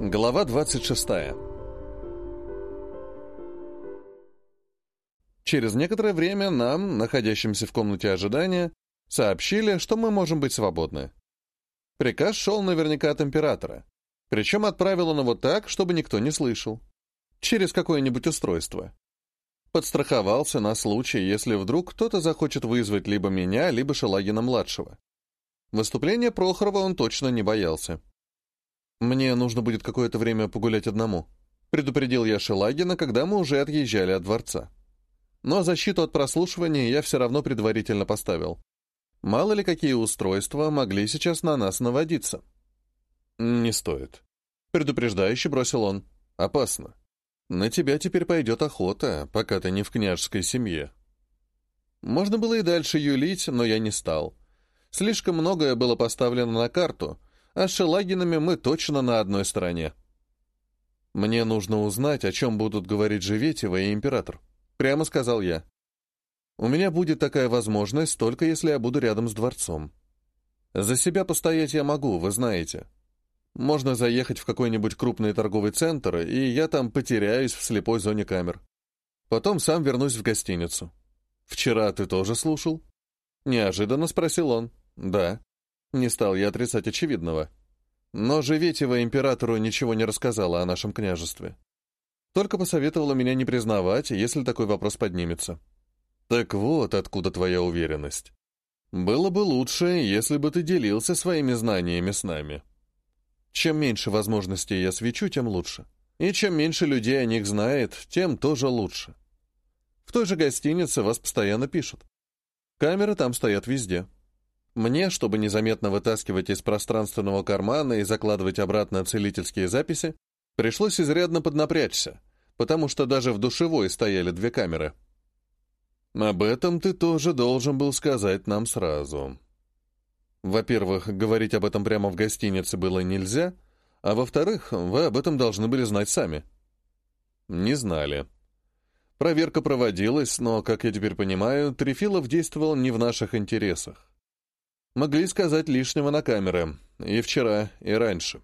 Глава 26. Через некоторое время нам, находящимся в комнате ожидания, сообщили, что мы можем быть свободны. Приказ шел наверняка от императора. Причем отправил он его так, чтобы никто не слышал. Через какое-нибудь устройство. Подстраховался на случай, если вдруг кто-то захочет вызвать либо меня, либо Шелагина-младшего. Выступление Прохорова он точно не боялся. «Мне нужно будет какое-то время погулять одному», — предупредил я Шелагина, когда мы уже отъезжали от дворца. Но защиту от прослушивания я все равно предварительно поставил. Мало ли какие устройства могли сейчас на нас наводиться. «Не стоит», — предупреждающе бросил он. «Опасно. На тебя теперь пойдет охота, пока ты не в княжеской семье». Можно было и дальше юлить, но я не стал. Слишком многое было поставлено на карту, а с Шелагинами мы точно на одной стороне. «Мне нужно узнать, о чем будут говорить Живетева и Император», — прямо сказал я. «У меня будет такая возможность, только если я буду рядом с дворцом. За себя постоять я могу, вы знаете. Можно заехать в какой-нибудь крупный торговый центр, и я там потеряюсь в слепой зоне камер. Потом сам вернусь в гостиницу. Вчера ты тоже слушал?» Неожиданно спросил он. «Да». Не стал я отрицать очевидного. Но Живетева императору ничего не рассказала о нашем княжестве. Только посоветовала меня не признавать, если такой вопрос поднимется. Так вот, откуда твоя уверенность. Было бы лучше, если бы ты делился своими знаниями с нами. Чем меньше возможностей я свечу, тем лучше. И чем меньше людей о них знает, тем тоже лучше. В той же гостинице вас постоянно пишут. Камеры там стоят везде. Мне, чтобы незаметно вытаскивать из пространственного кармана и закладывать обратно целительские записи, пришлось изрядно поднапрячься, потому что даже в душевой стояли две камеры. Об этом ты тоже должен был сказать нам сразу. Во-первых, говорить об этом прямо в гостинице было нельзя, а во-вторых, вы об этом должны были знать сами. Не знали. Проверка проводилась, но, как я теперь понимаю, Трефилов действовал не в наших интересах. Могли сказать лишнего на камеры. И вчера, и раньше.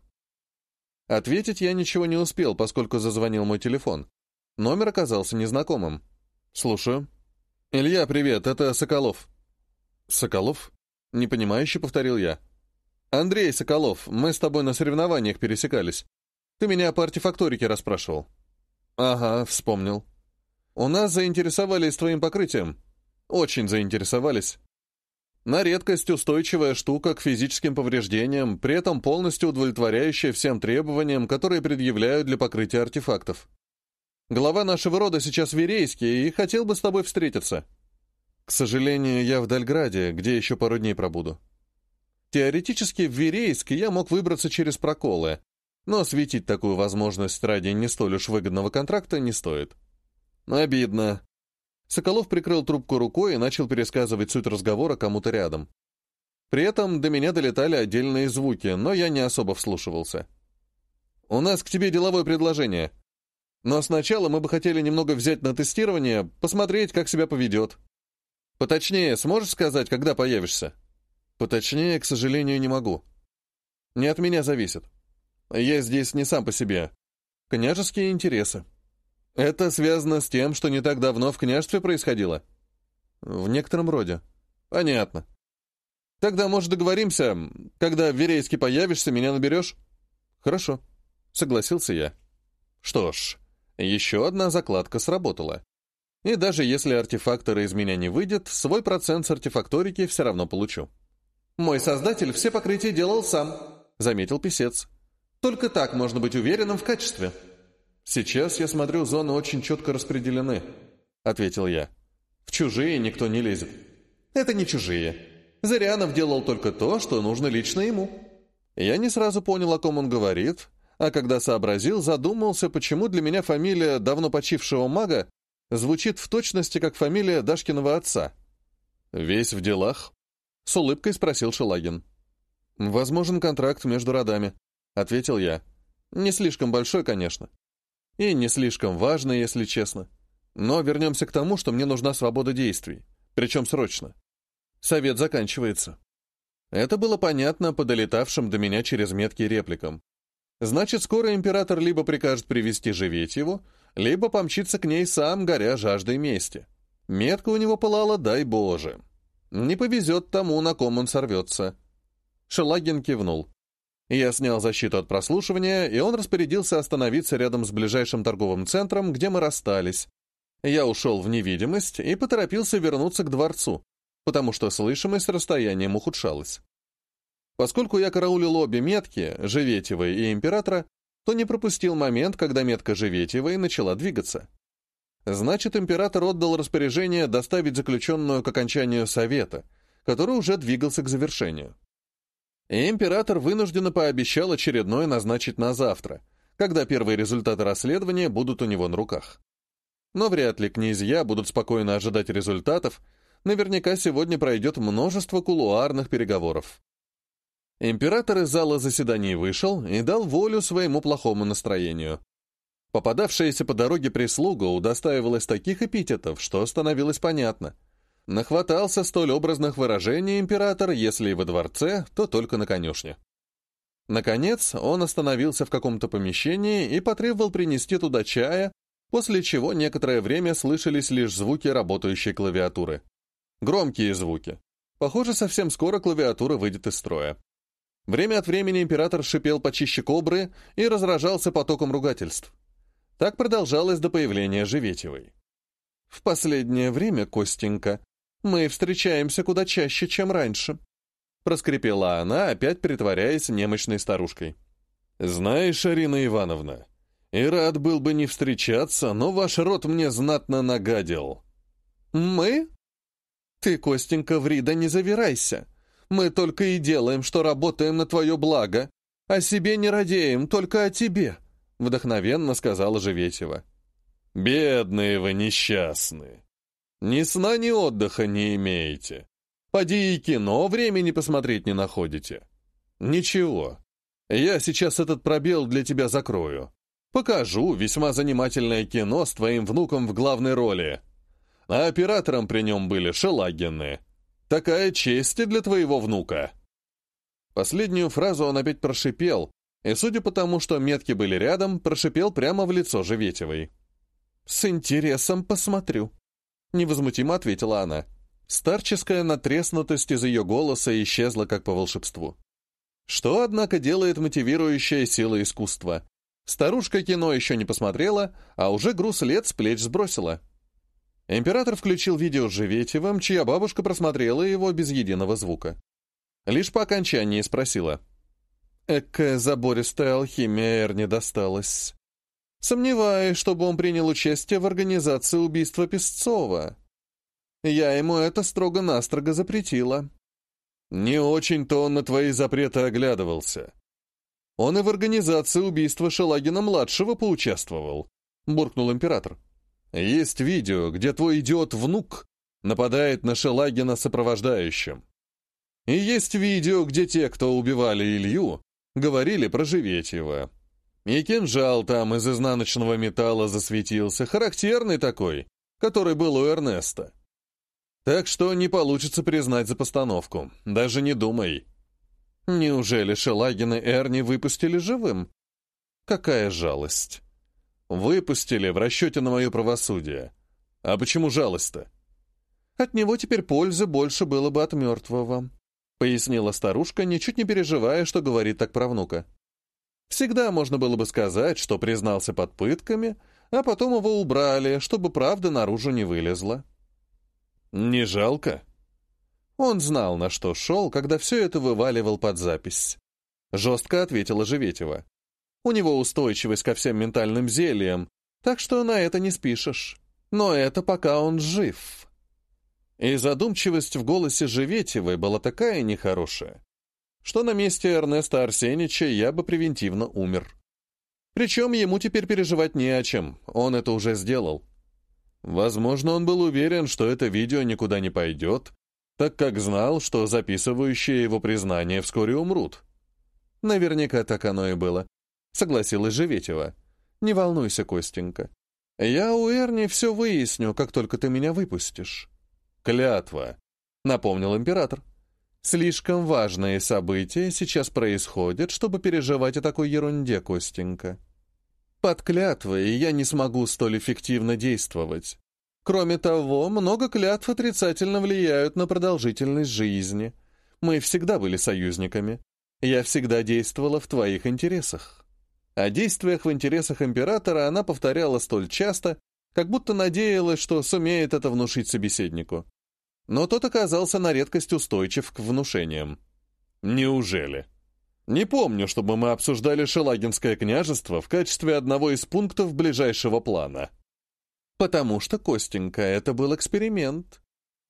Ответить я ничего не успел, поскольку зазвонил мой телефон. Номер оказался незнакомым. «Слушаю». «Илья, привет, это Соколов». «Соколов?» — непонимающе повторил я. «Андрей Соколов, мы с тобой на соревнованиях пересекались. Ты меня по артефакторике расспрашивал». «Ага, вспомнил. У нас заинтересовались твоим покрытием. Очень заинтересовались. На редкость устойчивая штука к физическим повреждениям, при этом полностью удовлетворяющая всем требованиям, которые предъявляют для покрытия артефактов. Глава нашего рода сейчас Верейский и хотел бы с тобой встретиться. К сожалению, я в Дальграде, где еще пару дней пробуду. Теоретически в Верейск я мог выбраться через проколы, но светить такую возможность ради не столь уж выгодного контракта не стоит. Обидно. Соколов прикрыл трубку рукой и начал пересказывать суть разговора кому-то рядом. При этом до меня долетали отдельные звуки, но я не особо вслушивался. «У нас к тебе деловое предложение. Но сначала мы бы хотели немного взять на тестирование, посмотреть, как себя поведет. Поточнее сможешь сказать, когда появишься?» «Поточнее, к сожалению, не могу. Не от меня зависит. Я здесь не сам по себе. Княжеские интересы». Это связано с тем, что не так давно в княжестве происходило? В некотором роде. Понятно. Тогда, может, договоримся, когда в Верейске появишься, меня наберешь? Хорошо. Согласился я. Что ж, еще одна закладка сработала. И даже если артефактора из меня не выйдет, свой процент с артефакторики все равно получу. «Мой создатель все покрытия делал сам», — заметил писец. «Только так можно быть уверенным в качестве». «Сейчас, я смотрю, зоны очень четко распределены», — ответил я. «В чужие никто не лезет». «Это не чужие. Зарянов делал только то, что нужно лично ему». Я не сразу понял, о ком он говорит, а когда сообразил, задумался, почему для меня фамилия давно почившего мага звучит в точности как фамилия Дашкиного отца. «Весь в делах?» — с улыбкой спросил Шелагин. «Возможен контракт между родами», — ответил я. «Не слишком большой, конечно. И не слишком важно, если честно. Но вернемся к тому, что мне нужна свобода действий. Причем срочно. Совет заканчивается. Это было понятно по долетавшим до меня через метки репликам. Значит, скоро император либо прикажет привести Живетьеву, либо помчится к ней сам, горя жаждой мести. Метка у него пылала, дай Боже. Не повезет тому, на ком он сорвется. Шелагин кивнул. Я снял защиту от прослушивания, и он распорядился остановиться рядом с ближайшим торговым центром, где мы расстались. Я ушел в невидимость и поторопился вернуться к дворцу, потому что слышимость расстоянием ухудшалась. Поскольку я караулил обе метки, Живетевой и Императора, то не пропустил момент, когда метка Живетевой начала двигаться. Значит, император отдал распоряжение доставить заключенную к окончанию совета, который уже двигался к завершению. Император вынужденно пообещал очередное назначить на завтра, когда первые результаты расследования будут у него на руках. Но вряд ли князья будут спокойно ожидать результатов, наверняка сегодня пройдет множество кулуарных переговоров. Император из зала заседаний вышел и дал волю своему плохому настроению. Попадавшаяся по дороге прислуга удостаивалась таких эпитетов, что становилось понятно. Нахватался столь образных выражений император, если и во дворце, то только на конюшне. Наконец, он остановился в каком-то помещении и потребовал принести туда чая, после чего некоторое время слышались лишь звуки работающей клавиатуры. Громкие звуки. Похоже, совсем скоро клавиатура выйдет из строя. Время от времени император шипел почище кобры и разражался потоком ругательств. Так продолжалось до появления Живетевой. «В последнее время, Костенька, мы встречаемся куда чаще, чем раньше», проскрипела она, опять притворяясь немощной старушкой. «Знаешь, Арина Ивановна, и рад был бы не встречаться, но ваш род мне знатно нагадил». «Мы? Ты, Костенька, Врида, не завирайся. Мы только и делаем, что работаем на твое благо. О себе не радеем, только о тебе», вдохновенно сказала Живетева. «Бедные вы несчастные! Ни сна, ни отдыха не имеете. Поди и кино времени посмотреть не находите. Ничего, я сейчас этот пробел для тебя закрою. Покажу весьма занимательное кино с твоим внуком в главной роли. А оператором при нем были Шелагины. Такая честь для твоего внука». Последнюю фразу он опять прошипел, и, судя по тому, что метки были рядом, прошипел прямо в лицо Живетевой. «С интересом посмотрю», — невозмутимо ответила она. Старческая натреснутость из ее голоса исчезла как по волшебству. Что, однако, делает мотивирующая сила искусства? Старушка кино еще не посмотрела, а уже груз лет с плеч сбросила. Император включил видео с Живетевым, чья бабушка просмотрела его без единого звука. Лишь по окончании спросила — Экая забористая алхимия Эрни досталась. Сомневаюсь, чтобы он принял участие в организации убийства Песцова. Я ему это строго-настрого запретила. Не очень-то он на твои запреты оглядывался. Он и в организации убийства Шелагина-младшего поучаствовал, буркнул император. Есть видео, где твой идиот-внук нападает на Шелагина сопровождающим. И есть видео, где те, кто убивали Илью, Говорили про Живетьева. И кинжал там из изнаночного металла засветился, характерный такой, который был у Эрнеста. Так что не получится признать за постановку, даже не думай. Неужели Шелагин и Эрни выпустили живым? Какая жалость. Выпустили в расчете на мое правосудие. А почему жалость-то? От него теперь пользы больше было бы от мертвого пояснила старушка, ничуть не переживая, что говорит так про внука. Всегда можно было бы сказать, что признался под пытками, а потом его убрали, чтобы правда наружу не вылезла. «Не жалко?» Он знал, на что шел, когда все это вываливал под запись. Жестко ответила Живетева. У него устойчивость ко всем ментальным зельям, так что на это не спишешь. Но это пока он жив. И задумчивость в голосе Живетевой была такая нехорошая, что на месте Эрнеста Арсенича я бы превентивно умер. Причем ему теперь переживать не о чем, он это уже сделал. Возможно, он был уверен, что это видео никуда не пойдет, так как знал, что записывающие его признание вскоре умрут. Наверняка так оно и было, согласилась Живетева. Не волнуйся, Костенька. Я у Эрни все выясню, как только ты меня выпустишь. «Клятва», — напомнил император. Слишком важные события сейчас происходят, чтобы переживать о такой ерунде, Костенька. Под клятвой я не смогу столь эффективно действовать. Кроме того, много клятв отрицательно влияют на продолжительность жизни. Мы всегда были союзниками. Я всегда действовала в твоих интересах. О действиях в интересах императора она повторяла столь часто, как будто надеялась, что сумеет это внушить собеседнику но тот оказался на редкость устойчив к внушениям. Неужели? Не помню, чтобы мы обсуждали Шелагинское княжество в качестве одного из пунктов ближайшего плана. Потому что, Костенька, это был эксперимент.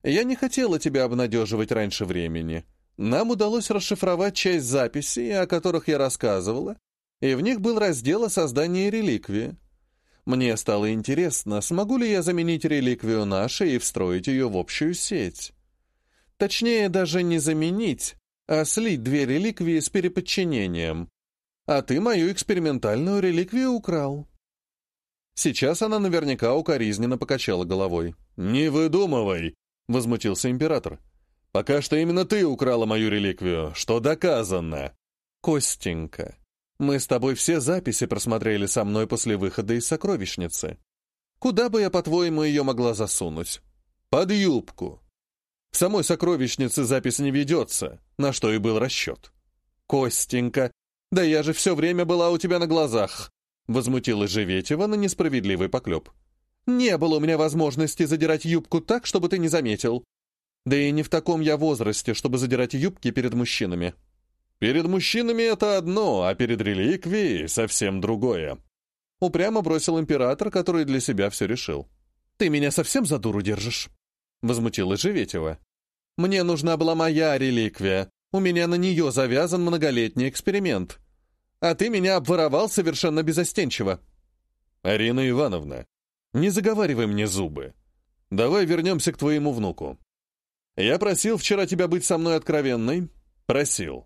Я не хотела тебя обнадеживать раньше времени. Нам удалось расшифровать часть записей, о которых я рассказывала, и в них был раздел о создании реликвии. Мне стало интересно, смогу ли я заменить реликвию нашей и встроить ее в общую сеть. Точнее, даже не заменить, а слить две реликвии с переподчинением. А ты мою экспериментальную реликвию украл. Сейчас она наверняка укоризненно покачала головой. «Не выдумывай!» — возмутился император. «Пока что именно ты украла мою реликвию, что доказано!» «Костенька, мы с тобой все записи просмотрели со мной после выхода из сокровищницы. Куда бы я, по-твоему, ее могла засунуть? Под юбку. В самой сокровищнице запись не ведется, на что и был расчет. Костенька, да я же все время была у тебя на глазах. Возмутилась Живетева на несправедливый поклеп. Не было у меня возможности задирать юбку так, чтобы ты не заметил. Да и не в таком я возрасте, чтобы задирать юбки перед мужчинами. Перед мужчинами это одно, а перед реликвией совсем другое. Упрямо бросил император, который для себя все решил. «Ты меня совсем за дуру держишь?» Возмутилась Живетева. «Мне нужна была моя реликвия. У меня на нее завязан многолетний эксперимент. А ты меня обворовал совершенно безостенчиво». «Арина Ивановна, не заговаривай мне зубы. Давай вернемся к твоему внуку. Я просил вчера тебя быть со мной откровенной. Просил.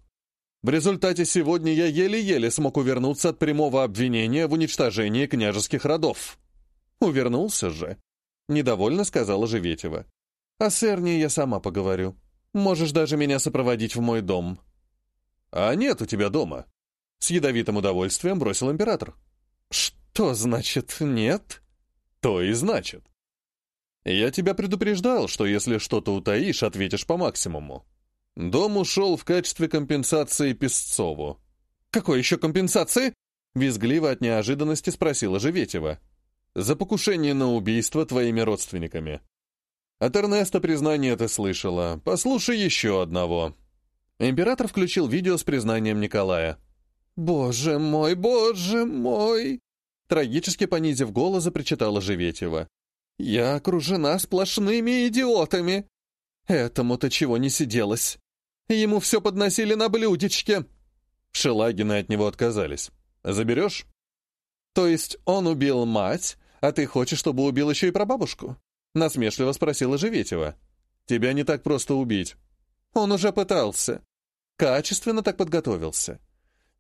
В результате сегодня я еле-еле смог увернуться от прямого обвинения в уничтожении княжеских родов. Увернулся же. Недовольно сказала Живетева. А с Эрни я сама поговорю. Можешь даже меня сопроводить в мой дом. А нет у тебя дома. С ядовитым удовольствием бросил император. Что значит нет? То и значит. Я тебя предупреждал, что если что-то утаишь, ответишь по максимуму. Дом ушел в качестве компенсации Песцову. «Какой еще компенсации?» — визгливо от неожиданности спросила Живетева. «За покушение на убийство твоими родственниками». От Эрнеста признание ты слышала. Послушай еще одного. Император включил видео с признанием Николая. «Боже мой, боже мой!» Трагически понизив голос, запричитала Живетева. «Я окружена сплошными идиотами. Этому-то чего не сиделось. Ему все подносили на блюдечке. Шелагины от него отказались. Заберешь? То есть он убил мать, а ты хочешь, чтобы убил еще и прабабушку? Насмешливо спросила Живетева. Тебя не так просто убить. Он уже пытался. Качественно так подготовился.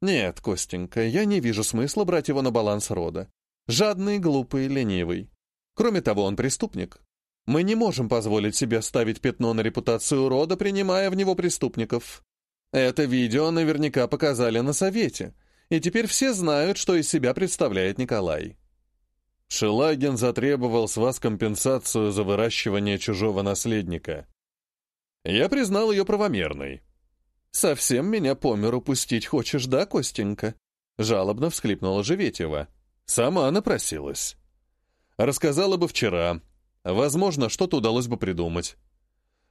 Нет, Костенька, я не вижу смысла брать его на баланс рода. Жадный, глупый, ленивый. Кроме того, он преступник. Мы не можем позволить себе ставить пятно на репутацию рода, принимая в него преступников. Это видео наверняка показали на совете, и теперь все знают, что из себя представляет Николай. Шелагин затребовал с вас компенсацию за выращивание чужого наследника. Я признал ее правомерной. «Совсем меня по миру пустить хочешь, да, Костенька?» Жалобно всхлипнула Живетева. «Сама напросилась. Рассказала бы вчера, Возможно, что-то удалось бы придумать.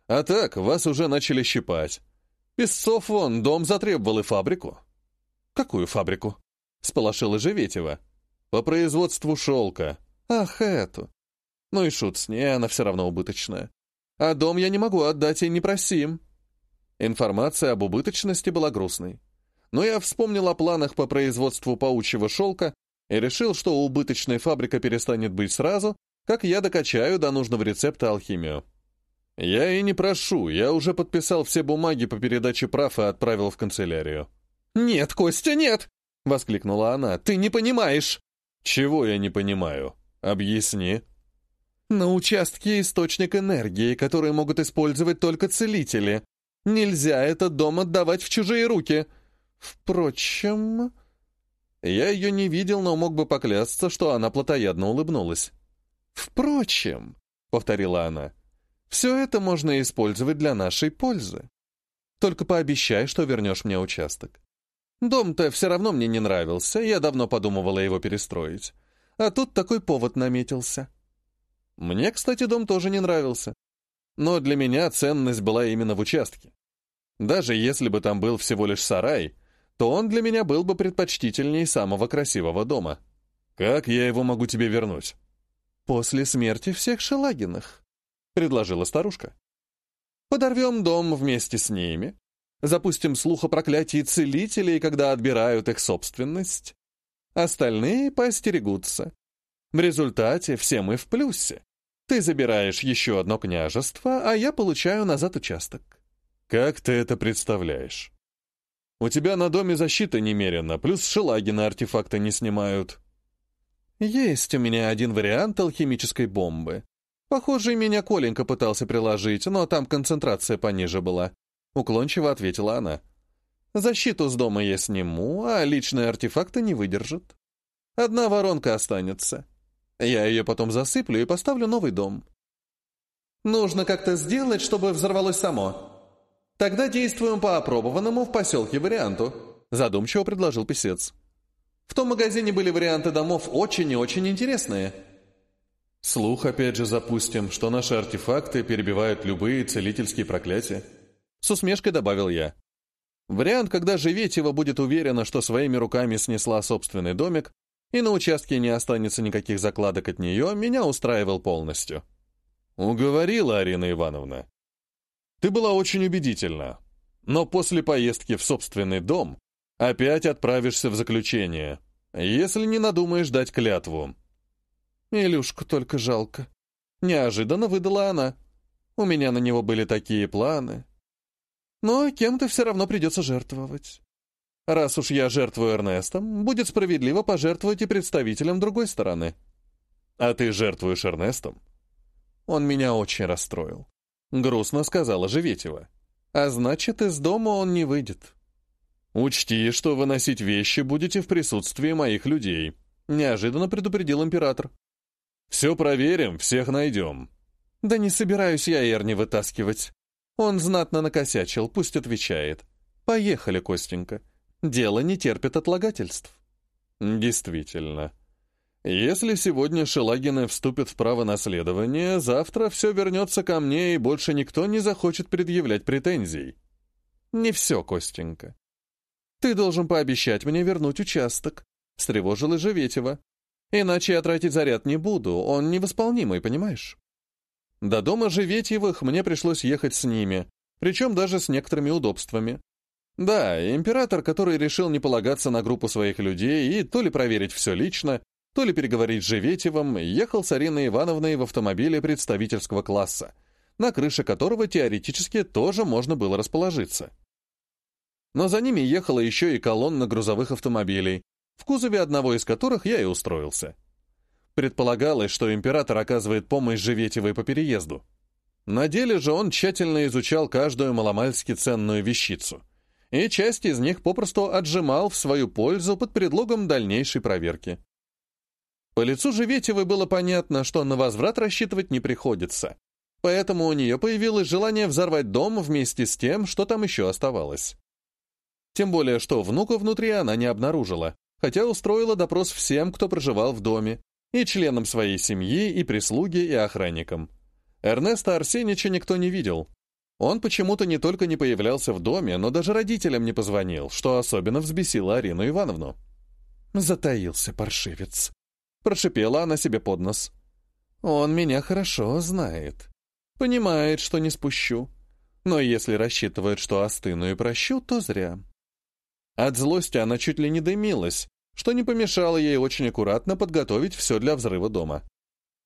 А так, вас уже начали щипать. Песцов вон, дом затребовал и фабрику. Какую фабрику? Сполошила Живетева. По производству шелка. Ах, эту. Ну и шут с ней, она все равно убыточная. А дом я не могу отдать и не просим. Информация об убыточности была грустной. Но я вспомнил о планах по производству паучьего шелка и решил, что убыточная фабрика перестанет быть сразу, как я докачаю до нужного рецепта алхимию. Я и не прошу, я уже подписал все бумаги по передаче прав и отправил в канцелярию. «Нет, Костя, нет!» — воскликнула она. «Ты не понимаешь!» «Чего я не понимаю? Объясни». «На участке источник энергии, который могут использовать только целители. Нельзя этот дом отдавать в чужие руки. Впрочем... Я ее не видел, но мог бы поклясться, что она плотоядно улыбнулась. «Впрочем», — повторила она, — «все это можно использовать для нашей пользы. Только пообещай, что вернешь мне участок. Дом-то все равно мне не нравился, я давно подумывала его перестроить. А тут такой повод наметился. Мне, кстати, дом тоже не нравился. Но для меня ценность была именно в участке. Даже если бы там был всего лишь сарай, то он для меня был бы предпочтительней самого красивого дома. Как я его могу тебе вернуть? После смерти всех Шелагинах, предложила старушка. Подорвем дом вместе с ними, запустим слух о проклятии целителей, когда отбирают их собственность. Остальные поостерегутся. В результате все мы в плюсе. Ты забираешь еще одно княжество, а я получаю назад участок. Как ты это представляешь? У тебя на доме защита немерена, плюс шелаги на артефакты не снимают. Есть у меня один вариант алхимической бомбы. Похоже, меня Коленька пытался приложить, но там концентрация пониже была. Уклончиво ответила она. Защиту с дома я сниму, а личные артефакты не выдержат. Одна воронка останется. Я ее потом засыплю и поставлю новый дом. Нужно как-то сделать, чтобы взорвалось само. Тогда действуем по опробованному в поселке варианту, задумчиво предложил писец. В том магазине были варианты домов очень и очень интересные. Слух опять же запустим, что наши артефакты перебивают любые целительские проклятия. С усмешкой добавил я. Вариант, когда Живетева будет уверена, что своими руками снесла собственный домик, и на участке не останется никаких закладок от нее, меня устраивал полностью. Уговорила Арина Ивановна. Ты была очень убедительна, но после поездки в собственный дом опять отправишься в заключение, если не надумаешь дать клятву. Илюшку только жалко. Неожиданно выдала она. У меня на него были такие планы. Но кем-то все равно придется жертвовать. Раз уж я жертвую Эрнестом, будет справедливо пожертвовать и представителям другой стороны. А ты жертвуешь Эрнестом? Он меня очень расстроил. Грустно сказала Живетева. А значит, из дома он не выйдет. Учти, что выносить вещи будете в присутствии моих людей, неожиданно предупредил император. Все проверим, всех найдем. Да не собираюсь я Эрни вытаскивать. Он знатно накосячил, пусть отвечает. Поехали, Костенька. Дело не терпит отлагательств. Действительно. Если сегодня Шелагины вступят в право наследования, завтра все вернется ко мне, и больше никто не захочет предъявлять претензий. Не все, Костенька. Ты должен пообещать мне вернуть участок, — встревожила Живетева. Иначе я тратить заряд не буду, он невосполнимый, понимаешь? До дома Живетьевых мне пришлось ехать с ними, причем даже с некоторыми удобствами. Да, император, который решил не полагаться на группу своих людей и то ли проверить все лично, то ли переговорить с Живетьевым, ехал с Ариной Ивановной в автомобиле представительского класса, на крыше которого теоретически тоже можно было расположиться. Но за ними ехала еще и колонна грузовых автомобилей, в кузове одного из которых я и устроился. Предполагалось, что император оказывает помощь Живетевой по переезду. На деле же он тщательно изучал каждую маломальски ценную вещицу, и часть из них попросту отжимал в свою пользу под предлогом дальнейшей проверки. По лицу Живетевой было понятно, что на возврат рассчитывать не приходится, поэтому у нее появилось желание взорвать дом вместе с тем, что там еще оставалось. Тем более, что внука внутри она не обнаружила, хотя устроила допрос всем, кто проживал в доме, и членам своей семьи, и прислуги, и охранникам. Эрнеста Арсенича никто не видел. Он почему-то не только не появлялся в доме, но даже родителям не позвонил, что особенно взбесило Арину Ивановну. «Затаился паршивец», — прошипела она себе под нос. «Он меня хорошо знает. Понимает, что не спущу. Но если рассчитывает, что остыну и прощу, то зря». От злости она чуть ли не дымилась, что не помешало ей очень аккуратно подготовить все для взрыва дома.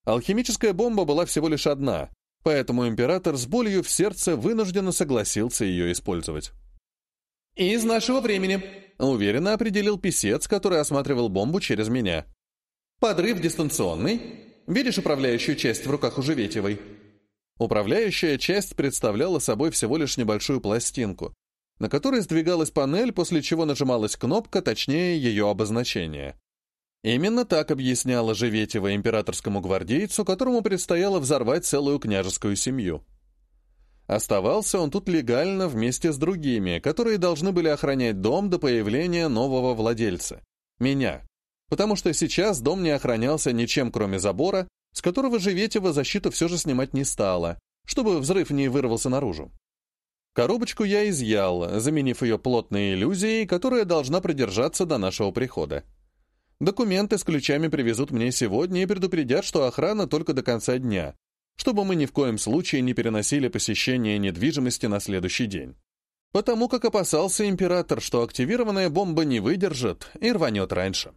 Алхимическая бомба была всего лишь одна, поэтому император с болью в сердце вынужденно согласился ее использовать. «Из нашего времени», — уверенно определил писец, который осматривал бомбу через меня. «Подрыв дистанционный. Видишь управляющую часть в руках у Живетевой? Управляющая часть представляла собой всего лишь небольшую пластинку, на которой сдвигалась панель, после чего нажималась кнопка, точнее ее обозначение. Именно так объясняла Живетева императорскому гвардейцу, которому предстояло взорвать целую княжескую семью. Оставался он тут легально вместе с другими, которые должны были охранять дом до появления нового владельца — меня. Потому что сейчас дом не охранялся ничем, кроме забора, с которого Живетева защиту все же снимать не стала, чтобы взрыв не вырвался наружу. Коробочку я изъял, заменив ее плотной иллюзией, которая должна продержаться до нашего прихода. Документы с ключами привезут мне сегодня и предупредят, что охрана только до конца дня, чтобы мы ни в коем случае не переносили посещение недвижимости на следующий день. Потому как опасался император, что активированная бомба не выдержит и рванет раньше.